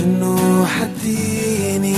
جنوح الديني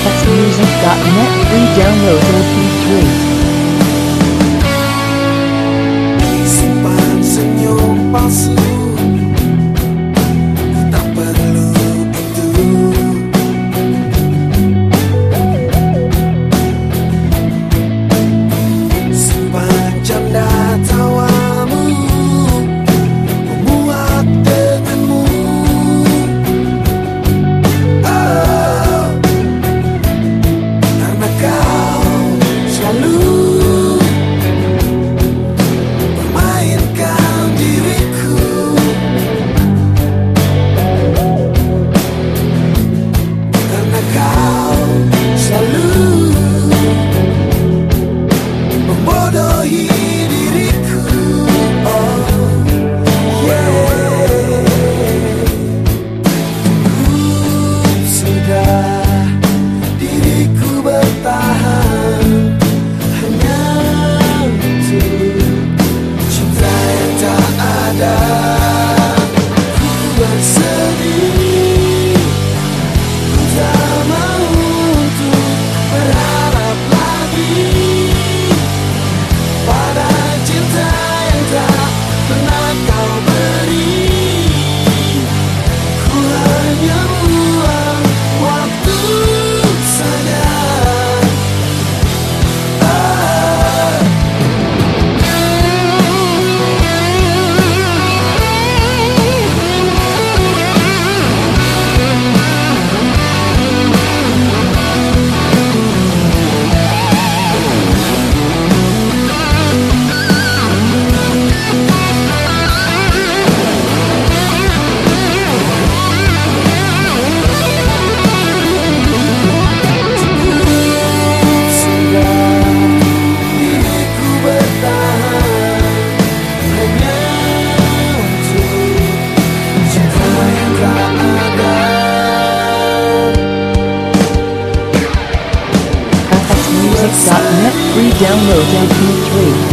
FXmusic.net free downloads MP3. Download MP3.